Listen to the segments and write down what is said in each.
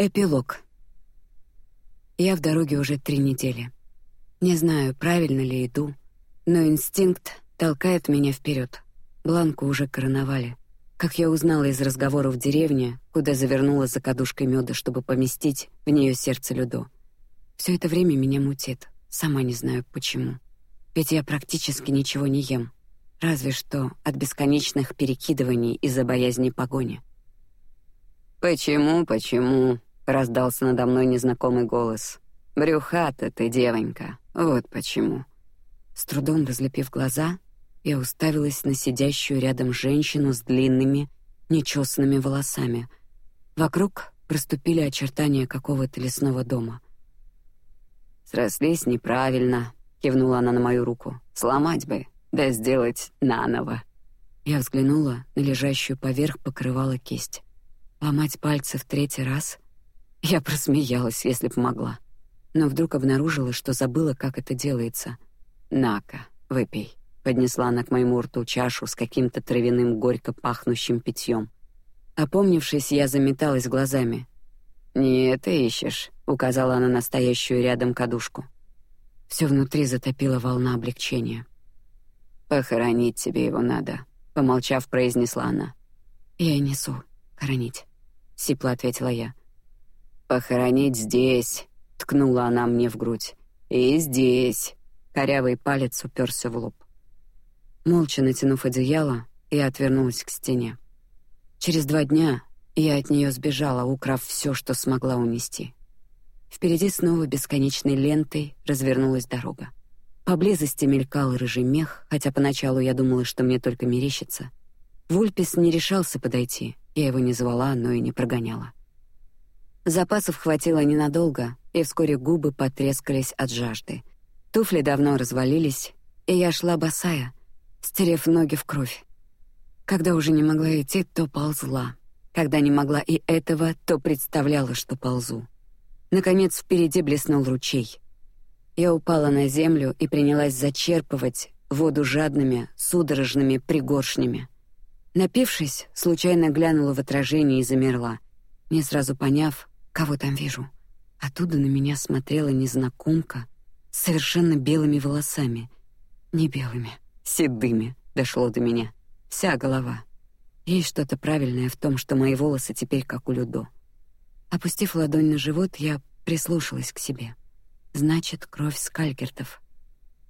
Эпилог. Я в дороге уже три недели. Не знаю, правильно ли иду, но инстинкт толкает меня вперед. Бланку уже короновали. Как я узнала из разговоров в деревне, куда завернула за кадушкой меда, чтобы поместить в нее сердце Людо. Все это время меня мутит, сама не знаю почему. Ведь я практически ничего не ем, разве что от бесконечных перекидываний из-за боязни погони. Почему, почему? Раздался надо мной незнакомый голос. Брюхата ты, девонька. Вот почему. С трудом разлепив глаза, я уставилась на сидящую рядом женщину с длинными, нечесанными волосами. Вокруг проступили очертания какого-то лесного дома. Срослись неправильно, кивнула она на мою руку. Сломать бы, да сделать наново. Я взглянула на лежащую поверх покрывала кисть. Ломать пальцы в третий раз? Я просмеялась, если б могла, но вдруг обнаружила, что забыла, как это делается. Нака, выпей. Поднесла она к моему рту чашу с каким-то травяным горько пахнущим питьем. Опомнившись, я заметалась глазами. Не это ищешь, указала она на стоящую рядом кадушку. Все внутри затопила волна облегчения. Похоронить тебе его надо, помолчав, произнесла она. Я несу, хоронить, сипло ответила я. Похоронить здесь, ткнула она мне в грудь. И здесь. Корявый палец уперся в лоб. Молча натянув одеяло, я отвернулась к стене. Через два дня я от нее сбежала, украв все, что смогла унести. Впереди снова бесконечной лентой развернулась дорога. Поблизости мелькал рыжий мех, хотя поначалу я думала, что мне только мерещится. Вульпис не решался подойти, я его не звала, но и не прогоняла. Запасов хватило ненадолго, и вскоре губы потрескались от жажды. Туфли давно развалились, и я шла босая, стерев ноги в кровь. Когда уже не могла идти, то ползла. Когда не могла и этого, то представляла, что ползу. Наконец впереди блеснул ручей. Я упала на землю и принялась зачерпывать воду жадными, судорожными пригоршнями. Напившись, случайно глянула в отражение и замерла, не сразу поняв, Кого там вижу? Оттуда на меня смотрела незнакомка совершенно белыми волосами, не белыми, седыми. Дошло до меня. Вся голова. Есть что-то правильное в том, что мои волосы теперь как у Людо. Опустив ладонь на живот, я прислушалась к себе. Значит, кровь скалькертов.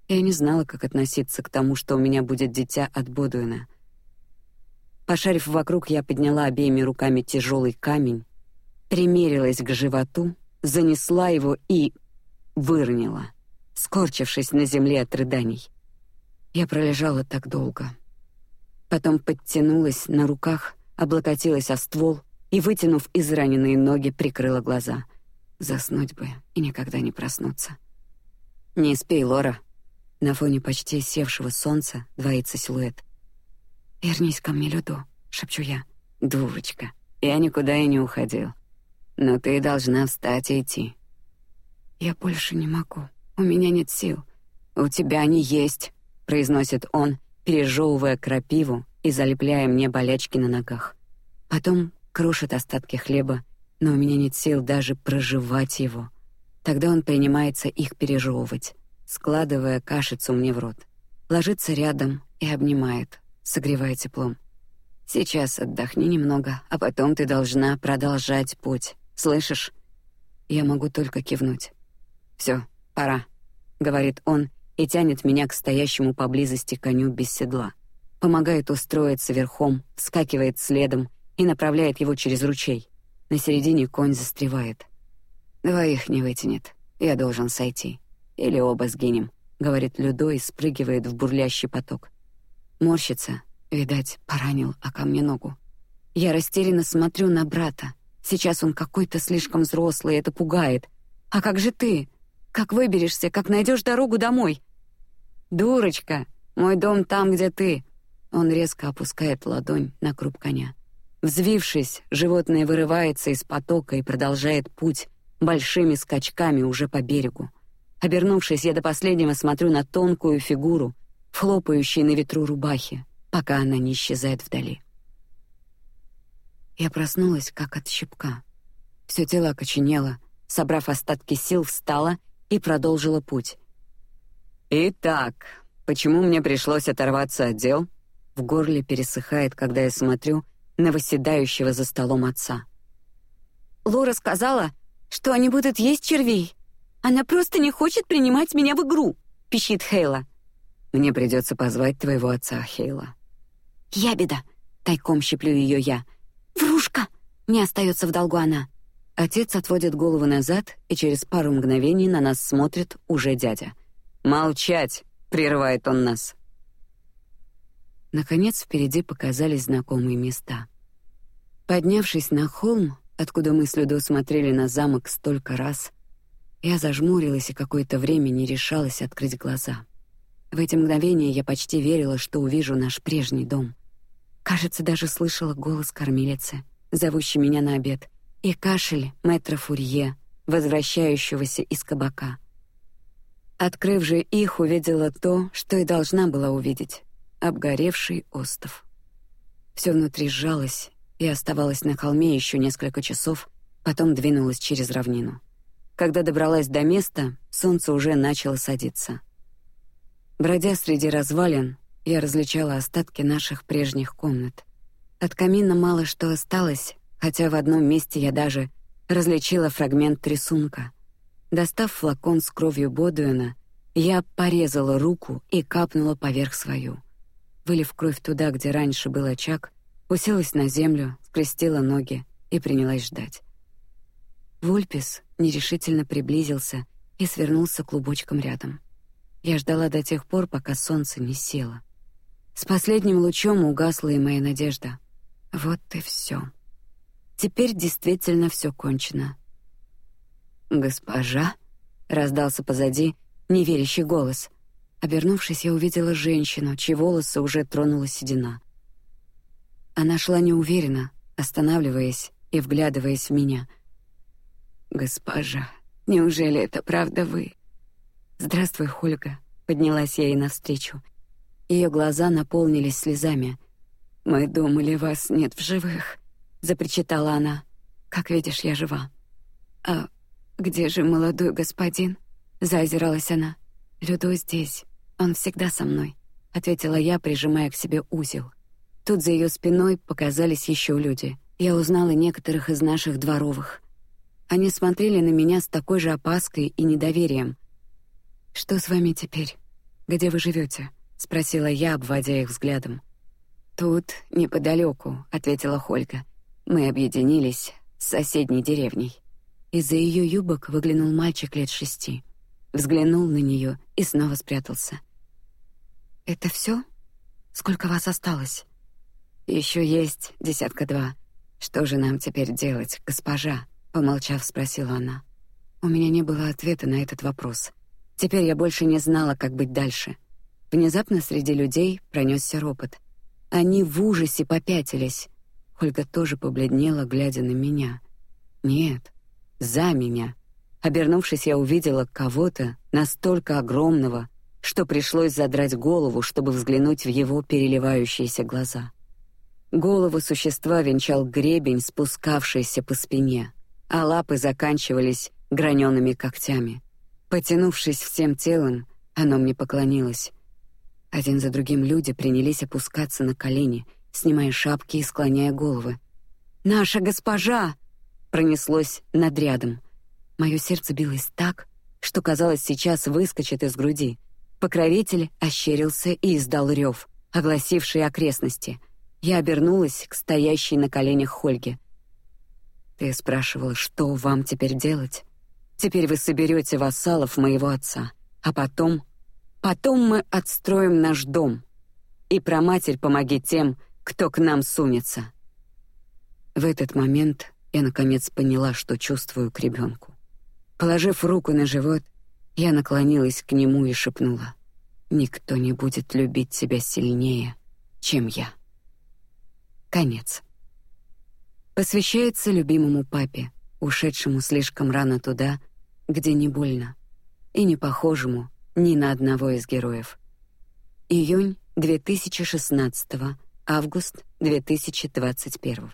Я не знала, как относиться к тому, что у меня будет дитя от Бодуина. Пошарив вокруг, я подняла обеими руками тяжелый камень примерилась к животу, занесла его и выронила, скорчившись на земле от рыданий. Я пролежала так долго. Потом подтянулась на руках, облокотилась о ствол и, вытянув израненные ноги, прикрыла глаза. Заснуть бы и никогда не проснуться. Не спи, Лора. На фоне почти севшего солнца двоится силуэт. Вернись ко мне, Людо, шепчу я. Дурочка, я никуда и не уходил. Но ты должна встать и идти. Я больше не могу. У меня нет сил. У тебя они есть, произносит он, пережевывая крапиву и залепляя мне болячки на ногах. Потом крушит остатки хлеба, но у меня нет сил даже прожевать его. Тогда он принимается их пережевывать, складывая кашицу мне в рот, ложится рядом и обнимает, согревая теплом. Сейчас отдохни немного, а потом ты должна продолжать путь. Слышишь? Я могу только кивнуть. Все, пора, говорит он и тянет меня к стоящему поблизости коню без седла, помогает устроиться верхом, скакивает следом и направляет его через ручей. На середине конь застревает. Двоих не вытянет. Я должен сойти. Или оба сгинем, говорит Людо и спрыгивает в бурлящий поток. Морщится, видать, поранил о камне ногу. Я растерянно смотрю на брата. Сейчас он какой-то слишком взрослый, это пугает. А как же ты? Как выберешься? Как найдешь дорогу домой? Дурочка, мой дом там, где ты. Он резко опускает ладонь на круп коня. Взвившись, животное вырывается из потока и продолжает путь большими скачками уже по берегу. Обернувшись, я до последнего смотрю на тонкую фигуру, хлопающую на ветру рубахи, пока она не исчезает вдали. Я проснулась как от щипка. Все тело окоченело. Собрав остатки сил, встала и продолжила путь. Итак, почему мне пришлось оторваться от дел? В горле пересыхает, когда я смотрю на восседающего за столом отца. Лора сказала, что они будут есть червей. Она просто не хочет принимать меня в игру, пищит Хейла. Мне придется позвать твоего отца, Хейла. Я беда. Тайком щиплю ее я. Не остается в долгу она. Отец отводит голову назад, и через пару мгновений на нас смотрит уже дядя. Молчать, прерывает он нас. Наконец впереди показались знакомые места. Поднявшись на холм, откуда мы с Людо смотрели на замок столько раз, я зажмурилась и какое-то время не решалась открыть глаза. В эти мгновения я почти верила, что увижу наш прежний дом. Кажется, даже слышала голос кормилицы, зовущей меня на обед, и кашель мэтра Фурье, возвращающегося из кабака. Открыв же их, увидела то, что и должна была увидеть обгоревший остов. Все внутри сжалось и оставалось на холме еще несколько часов, потом двинулась через равнину. Когда добралась до места, солнце уже начало садиться. Бродя среди развалин, я различала остатки наших прежних комнат. От камина мало что осталось, хотя в одном месте я даже различила фрагмент рисунка. Достав флакон с кровью Бодуэна, я порезала руку и капнула поверх свою вылив кровь туда, где раньше был очаг, уселась на землю, скрестила ноги и принялась ждать. Вульпис нерешительно приблизился и свернулся клубочком рядом. Я ждала до тех пор, пока солнце не село. С последним лучом угасла и моя надежда. Вот и все. Теперь действительно все кончено. Госпожа, раздался позади неверящий голос. Обернувшись, я увидела женщину, чьи волосы уже тронула седина. Она шла неуверенно, останавливаясь и вглядываясь в меня. Госпожа, неужели это правда вы? Здравствуй, Хольга. Поднялась я ей навстречу. Ее глаза наполнились слезами. Мы думали, вас нет в живых, запричитала она. Как видишь, я жива. А где же молодой господин? Заозиралась она. Людо здесь. Он всегда со мной, ответила я, прижимая к себе узел. Тут за ее спиной показались еще люди. Я узнала некоторых из наших дворовых. Они смотрели на меня с такой же опаской и недоверием. Что с вами теперь? Где вы живете? – спросила я, обводя их взглядом. Тут неподалеку, ответила Хольга. Мы объединились с соседней деревней. Из-за ее юбок выглянул мальчик лет шести, взглянул на нее и снова спрятался. Это все? Сколько вас осталось? Еще есть десятка два. Что же нам теперь делать, госпожа? Помолчав, спросила она. У меня не было ответа на этот вопрос. Теперь я больше не знала, как быть дальше. Внезапно среди людей пронесся ропот. Они в ужасе попятились. Ольга тоже побледнела, глядя на меня. Нет, за меня. Обернувшись, я увидела кого-то настолько огромного, что пришлось задрать голову, чтобы взглянуть в его переливающиеся глаза. Голову существа венчал гребень, спускавшийся по спине, а лапы заканчивались гранеными когтями. Потянувшись всем телом, оно мне поклонилось. Один за другим люди принялись опускаться на колени, снимая шапки и склоняя головы. Наша госпожа пронеслось над рядом. Мое сердце билось так, что казалось сейчас выскочит из груди. Покровитель ощерился и издал рев, огласивший окрестности. Я обернулась к стоящей на коленях Хольге. Ты спрашивал, что вам теперь делать? Теперь вы соберете вассалов моего отца, а потом, потом мы отстроим наш дом. И про матерь помоги тем, кто к нам сунется. В этот момент я наконец поняла, что чувствую к ребенку. Положив руку на живот, я наклонилась к нему и шепнула: "Никто не будет любить тебя сильнее, чем я". Конец. Посвящается любимому папе, ушедшему слишком рано туда, где не больно, и не похожему ни на одного из героев. Июнь 2016, август 2021.